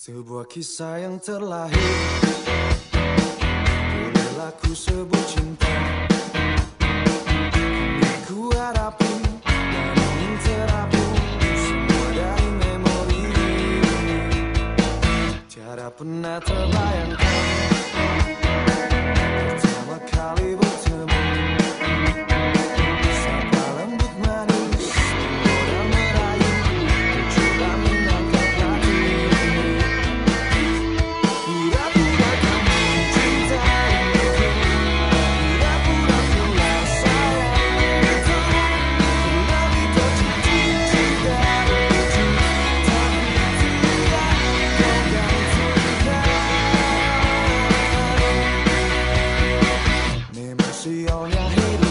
Sebuah kisah yang terlahir. Bolehlah ku sebut cinta. Kini ku harapi Dan ingin Semua dari memori. Tiada pernah terlalu on your.